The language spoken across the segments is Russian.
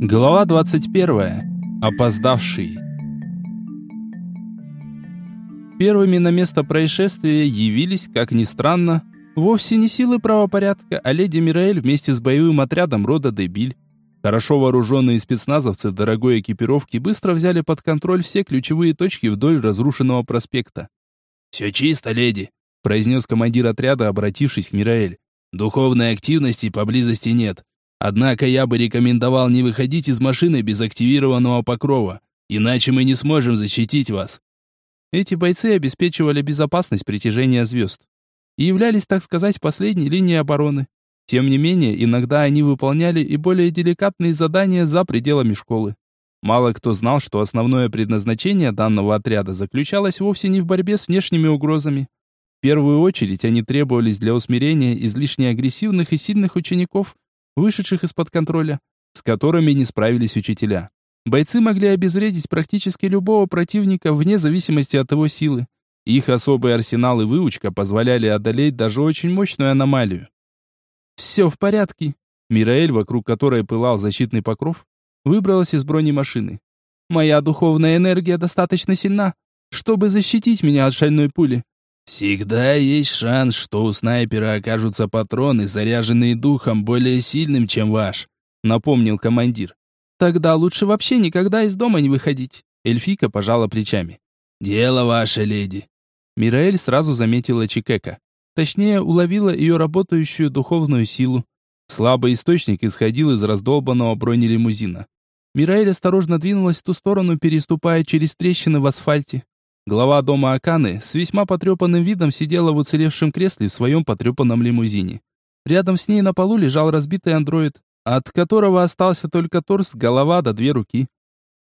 Глава 21. Опоздавший. Первыми на место происшествия явились, как ни странно, вовсе не силы правопорядка, а леди Мираэль вместе с боевым отрядом рода Дебиль. Хорошо вооруженные спецназовцы в дорогой экипировке быстро взяли под контроль все ключевые точки вдоль разрушенного проспекта. «Все чисто, леди», — произнес командир отряда, обратившись к Мираэль. «Духовной активности поблизости нет. Однако я бы рекомендовал не выходить из машины без активированного покрова, иначе мы не сможем защитить вас. Эти бойцы обеспечивали безопасность притяжения звезд и являлись, так сказать, последней линией обороны. Тем не менее, иногда они выполняли и более деликатные задания за пределами школы. Мало кто знал, что основное предназначение данного отряда заключалось вовсе не в борьбе с внешними угрозами. В первую очередь они требовались для усмирения излишне агрессивных и сильных учеников, вышедших из-под контроля, с которыми не справились учителя. Бойцы могли обезвредить практически любого противника вне зависимости от его силы. Их особый арсенал и выучка позволяли одолеть даже очень мощную аномалию. «Все в порядке», Мираэль, вокруг которой пылал защитный покров, выбралась из бронемашины. «Моя духовная энергия достаточно сильна, чтобы защитить меня от шальной пули. «Всегда есть шанс, что у снайпера окажутся патроны, заряженные духом более сильным, чем ваш», — напомнил командир. «Тогда лучше вообще никогда из дома не выходить», — эльфийка пожала плечами. «Дело ваше, леди». Мираэль сразу заметила Чикека. Точнее, уловила ее работающую духовную силу. Слабый источник исходил из раздолбанного бронелимузина. Мираэль осторожно двинулась в ту сторону, переступая через трещины в асфальте. Глава дома Аканы с весьма потрепанным видом сидела в уцелевшем кресле в своем потрепанном лимузине. Рядом с ней на полу лежал разбитый андроид, от которого остался только торс, голова да две руки.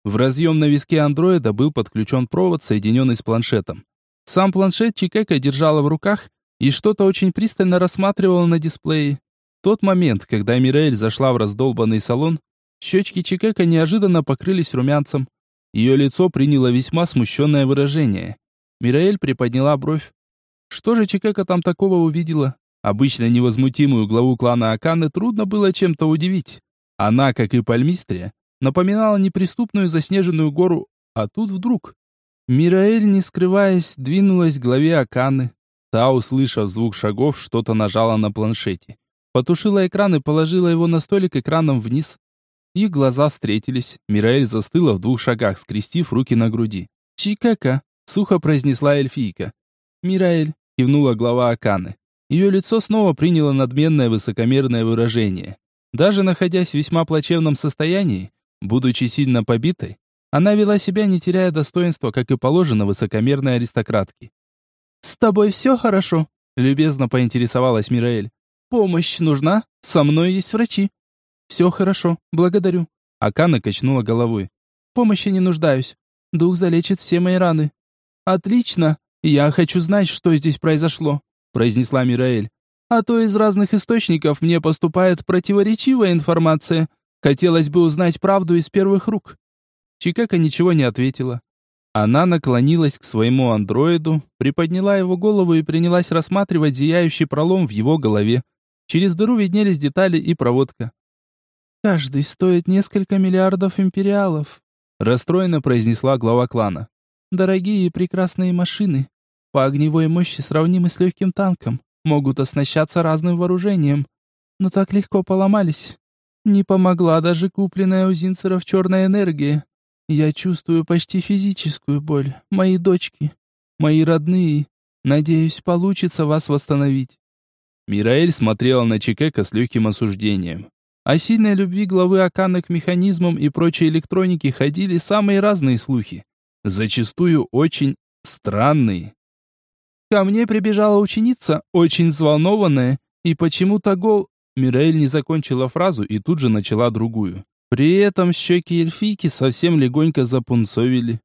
В разъем на виске андроида был подключен провод, соединенный с планшетом. Сам планшет Чикека держала в руках и что-то очень пристально рассматривала на дисплее. Тот момент, когда Мираэль зашла в раздолбанный салон, щечки Чикека неожиданно покрылись румянцем. Ее лицо приняло весьма смущенное выражение. Мираэль приподняла бровь. Что же Чикека там такого увидела? Обычно невозмутимую главу клана Аканы трудно было чем-то удивить. Она, как и Пальмистрия, напоминала неприступную заснеженную гору, а тут вдруг... Мираэль, не скрываясь, двинулась к главе Аканы. Та, услышав звук шагов, что-то нажала на планшете. Потушила экран и положила его на столик экраном вниз. Их глаза встретились. Мираэль застыла в двух шагах, скрестив руки на груди. «Чикака», — сухо произнесла эльфийка. «Мираэль», — кивнула глава Аканы. Ее лицо снова приняло надменное высокомерное выражение. Даже находясь в весьма плачевном состоянии, будучи сильно побитой, она вела себя, не теряя достоинства, как и положено высокомерной аристократке. «С тобой все хорошо?» — любезно поинтересовалась Мираэль. «Помощь нужна? Со мной есть врачи». «Все хорошо, благодарю». Акана качнула головой. «Помощи не нуждаюсь. Дух залечит все мои раны». «Отлично. Я хочу знать, что здесь произошло», произнесла Мираэль. «А то из разных источников мне поступает противоречивая информация. Хотелось бы узнать правду из первых рук». Чикака ничего не ответила. Она наклонилась к своему андроиду, приподняла его голову и принялась рассматривать зияющий пролом в его голове. Через дыру виднелись детали и проводка. «Каждый стоит несколько миллиардов империалов», расстроенно произнесла глава клана. «Дорогие и прекрасные машины, по огневой мощи сравнимы с легким танком, могут оснащаться разным вооружением, но так легко поломались. Не помогла даже купленная у Зинцеров черная энергия. Я чувствую почти физическую боль. Мои дочки, мои родные. Надеюсь, получится вас восстановить». Мираэль смотрела на Чикека с легким осуждением. О сильной любви главы Акана к механизмам и прочей электронике ходили самые разные слухи. Зачастую очень странные. Ко мне прибежала ученица, очень взволнованная, и почему-то гол... Мираэль не закончила фразу и тут же начала другую. При этом щеки эльфийки совсем легонько запунцовили.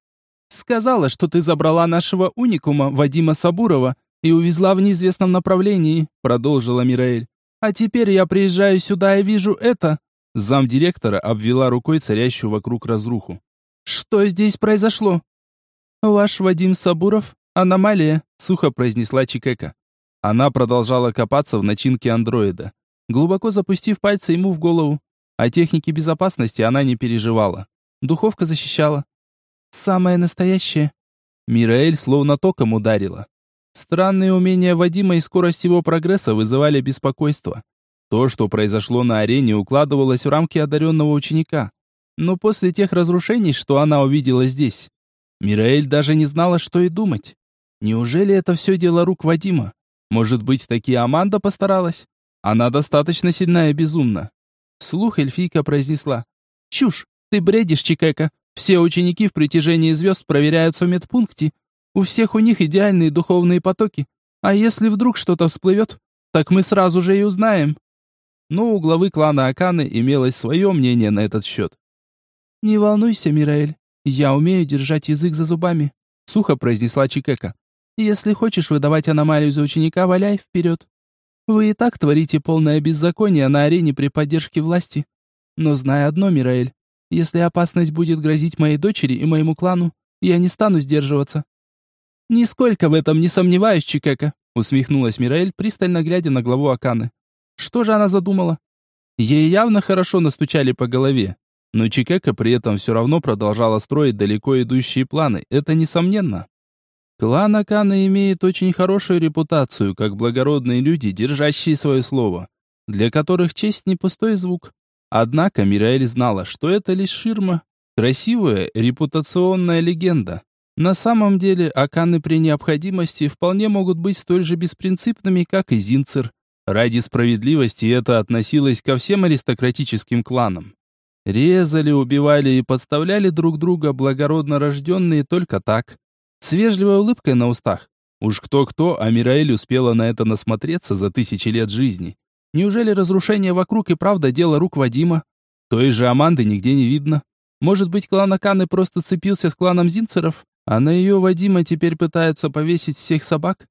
«Сказала, что ты забрала нашего уникума, Вадима Сабурова, и увезла в неизвестном направлении», продолжила Мираэль. А теперь я приезжаю сюда и вижу это. Замдиректора обвела рукой царящую вокруг разруху. Что здесь произошло? Ваш Вадим Сабуров аномалия, сухо произнесла Чикека. Она продолжала копаться в начинке андроида, глубоко запустив пальцы ему в голову. О технике безопасности она не переживала. Духовка защищала. Самое настоящее. Мираэль словно током ударила. Странные умения Вадима и скорость его прогресса вызывали беспокойство. То, что произошло на арене, укладывалось в рамки одаренного ученика. Но после тех разрушений, что она увидела здесь, Мираэль даже не знала, что и думать. Неужели это все дело рук Вадима? Может быть, таки Аманда постаралась? Она достаточно сильна и безумна. Слух эльфийка произнесла. «Чушь! Ты бредишь, Чикека! Все ученики в притяжении звезд проверяются в медпункте. У всех у них идеальные духовные потоки. А если вдруг что-то всплывет, так мы сразу же и узнаем». Но у главы клана Аканы имелось свое мнение на этот счет. «Не волнуйся, Мираэль. Я умею держать язык за зубами», — сухо произнесла Чикека. «Если хочешь выдавать аномалию за ученика, валяй вперед. Вы и так творите полное беззаконие на арене при поддержке власти. Но знай одно, Мираэль, если опасность будет грозить моей дочери и моему клану, я не стану сдерживаться». «Нисколько в этом не сомневаюсь, Чикека», — усмехнулась Мираэль, пристально глядя на главу Аканы. Что же она задумала? Ей явно хорошо настучали по голове. Но Чикека при этом все равно продолжала строить далеко идущие планы, это несомненно. Клан Акана имеет очень хорошую репутацию, как благородные люди, держащие свое слово, для которых честь не пустой звук. Однако Мираэль знала, что это лишь ширма, красивая репутационная легенда. На самом деле Аканы при необходимости вполне могут быть столь же беспринципными, как и Зинцер, Ради справедливости это относилось ко всем аристократическим кланам. Резали, убивали и подставляли друг друга благородно рожденные только так, с вежливой улыбкой на устах. Уж кто-кто, а Мираэль успела на это насмотреться за тысячи лет жизни. Неужели разрушение вокруг и правда дело рук Вадима? Той же Аманды нигде не видно. Может быть, клан Аканы просто цепился с кланом Зинцеров, а на ее Вадима теперь пытаются повесить всех собак?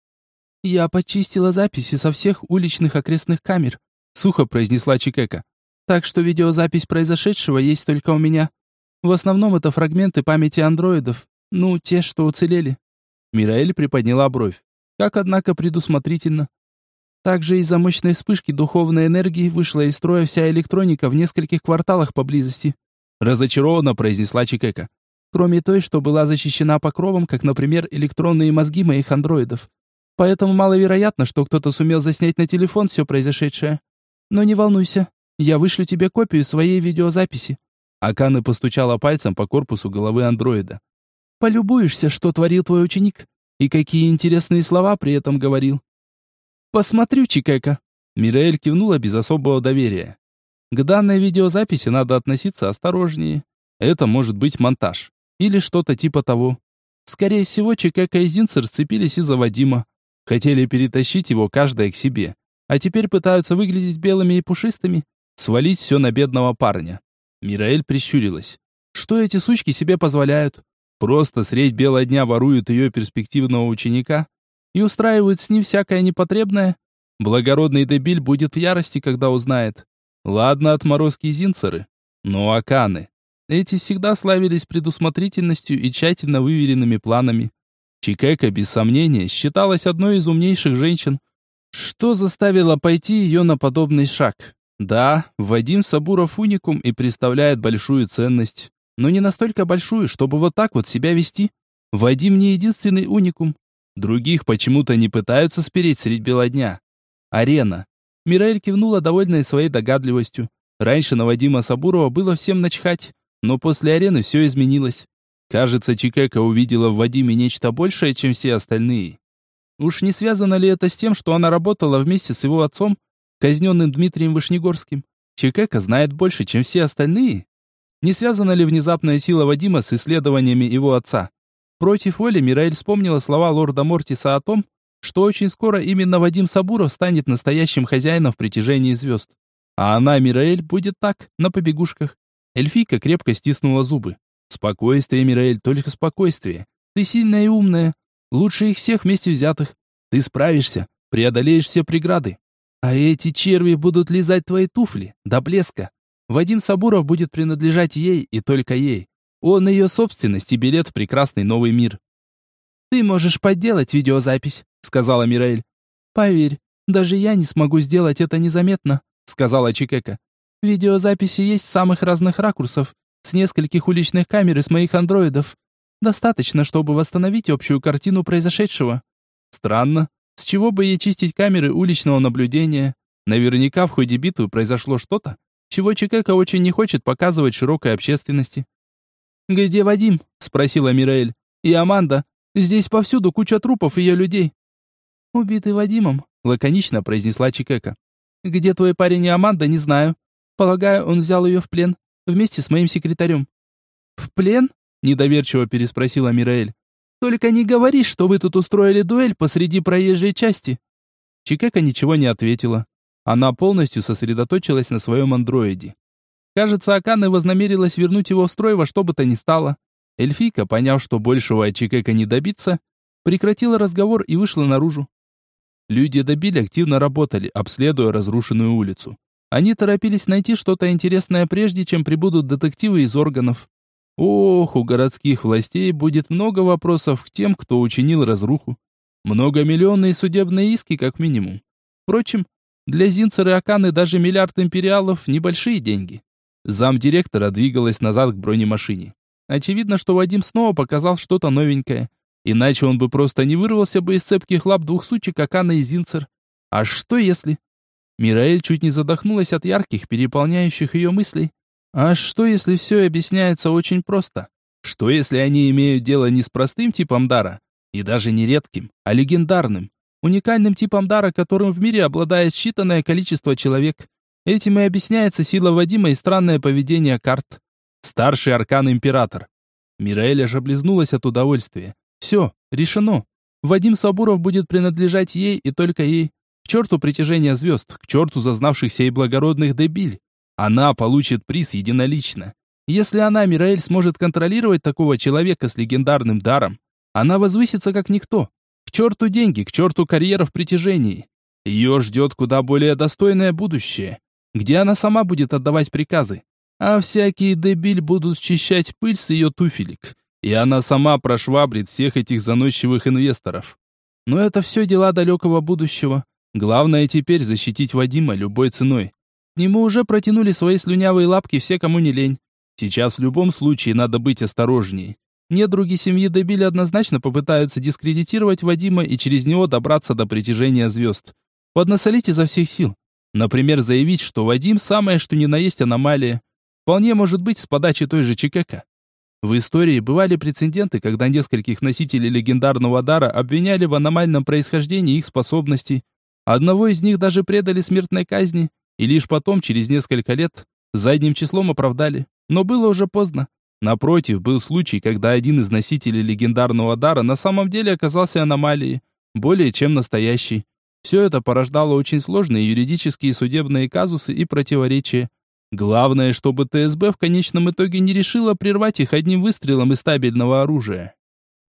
«Я почистила записи со всех уличных окрестных камер», — сухо произнесла Чикека. «Так что видеозапись произошедшего есть только у меня. В основном это фрагменты памяти андроидов, ну, те, что уцелели». Мираэль приподняла бровь. Как, однако, предусмотрительно. Также из-за мощной вспышки духовной энергии вышла из строя вся электроника в нескольких кварталах поблизости. Разочарованно произнесла Чикека. Кроме той, что была защищена покровом, как, например, электронные мозги моих андроидов. Поэтому маловероятно, что кто-то сумел заснять на телефон все произошедшее. Но не волнуйся, я вышлю тебе копию своей видеозаписи. Акана постучала пальцем по корпусу головы андроида. Полюбуешься, что творил твой ученик и какие интересные слова при этом говорил. Посмотрю, Чикека. Мираэль кивнула без особого доверия. К данной видеозаписи надо относиться осторожнее. Это может быть монтаж. Или что-то типа того. Скорее всего, Чикека и Зинцер сцепились из-за Вадима. Хотели перетащить его каждое к себе, а теперь пытаются выглядеть белыми и пушистыми, свалить все на бедного парня. Мираэль прищурилась. Что эти сучки себе позволяют? Просто средь бела дня воруют ее перспективного ученика и устраивают с ним всякое непотребное? Благородный дебиль будет в ярости, когда узнает. Ладно, отморозки зинцеры, но аканы. Эти всегда славились предусмотрительностью и тщательно выверенными планами. Чикека, без сомнения, считалась одной из умнейших женщин. Что заставило пойти ее на подобный шаг? Да, Вадим Сабуров уникум и представляет большую ценность. Но не настолько большую, чтобы вот так вот себя вести. Вадим не единственный уникум. Других почему-то не пытаются спереть средь бела дня. Арена. Мираэль кивнула, довольная своей догадливостью. Раньше на Вадима Сабурова было всем начхать, но после арены все изменилось. Кажется, Чикека увидела в Вадиме нечто большее, чем все остальные. Уж не связано ли это с тем, что она работала вместе с его отцом, казненным Дмитрием Вышнегорским? Чикека знает больше, чем все остальные. Не связана ли внезапная сила Вадима с исследованиями его отца? Против воли Мираэль вспомнила слова лорда Мортиса о том, что очень скоро именно Вадим Сабуров станет настоящим хозяином в притяжении звезд. А она, Мираэль, будет так, на побегушках. Эльфийка крепко стиснула зубы. Спокойствие, Мираэль, только спокойствие. Ты сильная и умная. Лучше их всех вместе взятых. Ты справишься, преодолеешь все преграды. А эти черви будут лизать твои туфли до блеска. Вадим Сабуров будет принадлежать ей и только ей. Он ее собственность и билет в прекрасный новый мир. «Ты можешь подделать видеозапись», — сказала Мираэль. «Поверь, даже я не смогу сделать это незаметно», — сказала Чикека. Видеозаписи есть с самых разных ракурсов, с нескольких уличных камер и с моих андроидов. Достаточно, чтобы восстановить общую картину произошедшего. Странно. С чего бы ей чистить камеры уличного наблюдения? Наверняка в ходе битвы произошло что-то, чего Чикека очень не хочет показывать широкой общественности. «Где Вадим?» — спросила Мираэль. «И Аманда. Здесь повсюду куча трупов ее людей». «Убитый Вадимом», — лаконично произнесла Чикека. «Где твой парень и Аманда, не знаю. Полагаю, он взял ее в плен, вместе с моим секретарем». «В плен?» — недоверчиво переспросила Мираэль. «Только не говори, что вы тут устроили дуэль посреди проезжей части». Чикека ничего не ответила. Она полностью сосредоточилась на своем андроиде. Кажется, Акана вознамерилась вернуть его в строй во что бы то ни стало. Эльфийка, поняв, что большего от Чикека не добиться, прекратила разговор и вышла наружу. Люди добили активно работали, обследуя разрушенную улицу. Они торопились найти что-то интересное прежде, чем прибудут детективы из органов. Ох, у городских властей будет много вопросов к тем, кто учинил разруху. Многомиллионные судебные иски, как минимум. Впрочем, для Зинцера и Аканы даже миллиард империалов – небольшие деньги. Замдиректора двигалась назад к бронемашине. Очевидно, что Вадим снова показал что-то новенькое. Иначе он бы просто не вырвался бы из цепких лап двух сучек Акана и Зинцер. А что если... Мираэль чуть не задохнулась от ярких, переполняющих ее мыслей. А что, если все объясняется очень просто? Что, если они имеют дело не с простым типом дара, и даже не редким, а легендарным, уникальным типом дара, которым в мире обладает считанное количество человек? Этим и объясняется сила Вадима и странное поведение карт. Старший аркан Император. Мираэль аж облизнулась от удовольствия. Все, решено. Вадим Сабуров будет принадлежать ей и только ей. К черту притяжения звезд, к черту зазнавшихся и благородных дебиль. Она получит приз единолично. Если она, Мираэль, сможет контролировать такого человека с легендарным даром, она возвысится как никто. К черту деньги, к черту карьера в притяжении. Ее ждет куда более достойное будущее, где она сама будет отдавать приказы, а всякие дебиль будут счищать пыль с ее туфелек, и она сама прошвабрит всех этих заносчивых инвесторов. Но это все дела далекого будущего. Главное теперь защитить Вадима любой ценой. К нему уже протянули свои слюнявые лапки все, кому не лень. Сейчас в любом случае надо быть осторожнее. Недруги семьи Дебили однозначно попытаются дискредитировать Вадима и через него добраться до притяжения звезд. Поднасолить изо всех сил. Например, заявить, что Вадим самое что ни на есть аномалия. Вполне может быть с подачи той же ЧКК. В истории бывали прецеденты, когда нескольких носителей легендарного дара обвиняли в аномальном происхождении их способностей, Одного из них даже предали смертной казни, и лишь потом, через несколько лет, задним числом оправдали. Но было уже поздно. Напротив, был случай, когда один из носителей легендарного дара на самом деле оказался аномалией, более чем настоящий. Все это порождало очень сложные юридические судебные казусы и противоречия. Главное, чтобы ТСБ в конечном итоге не решила прервать их одним выстрелом из стабильного оружия.